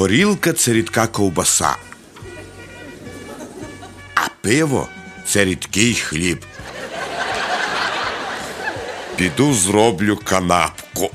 Горілка це рідка ковбаса. А пиво це рідкий хліб. Піду зроблю канапку.